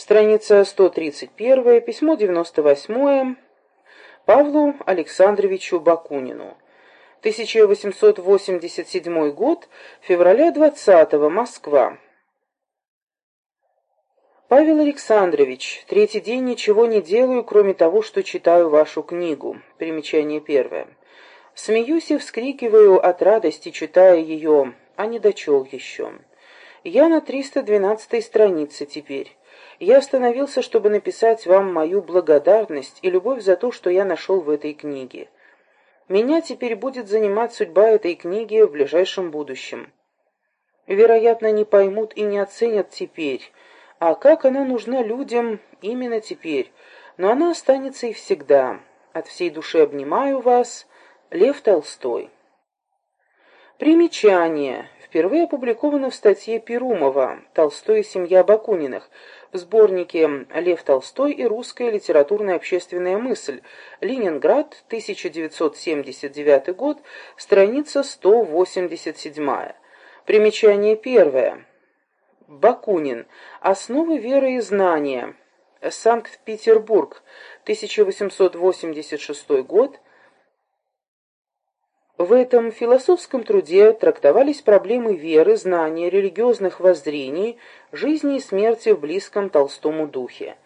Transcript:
Страница 131, письмо 98 Павлу Александровичу Бакунину. 1887 год, февраля 20 -го, Москва. Павел Александрович, третий день ничего не делаю, кроме того, что читаю вашу книгу. Примечание первое. Смеюсь и вскрикиваю от радости, читая ее, а не дочел еще. Я на 312 странице теперь. Я остановился, чтобы написать вам мою благодарность и любовь за то, что я нашел в этой книге. Меня теперь будет занимать судьба этой книги в ближайшем будущем. Вероятно, не поймут и не оценят теперь, а как она нужна людям именно теперь, но она останется и всегда. От всей души обнимаю вас, Лев Толстой. Примечание. Впервые опубликовано в статье Перумова «Толстой и семья Бакуниных» в сборнике «Лев Толстой и русская литературная общественная мысль. Ленинград, 1979 год, страница 187». Примечание первое. Бакунин. Основы веры и знания. Санкт-Петербург, 1886 год. В этом философском труде трактовались проблемы веры, знания, религиозных воззрений, жизни и смерти в близком Толстому духе.